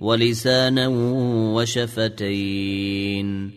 ولسانا وشفتين.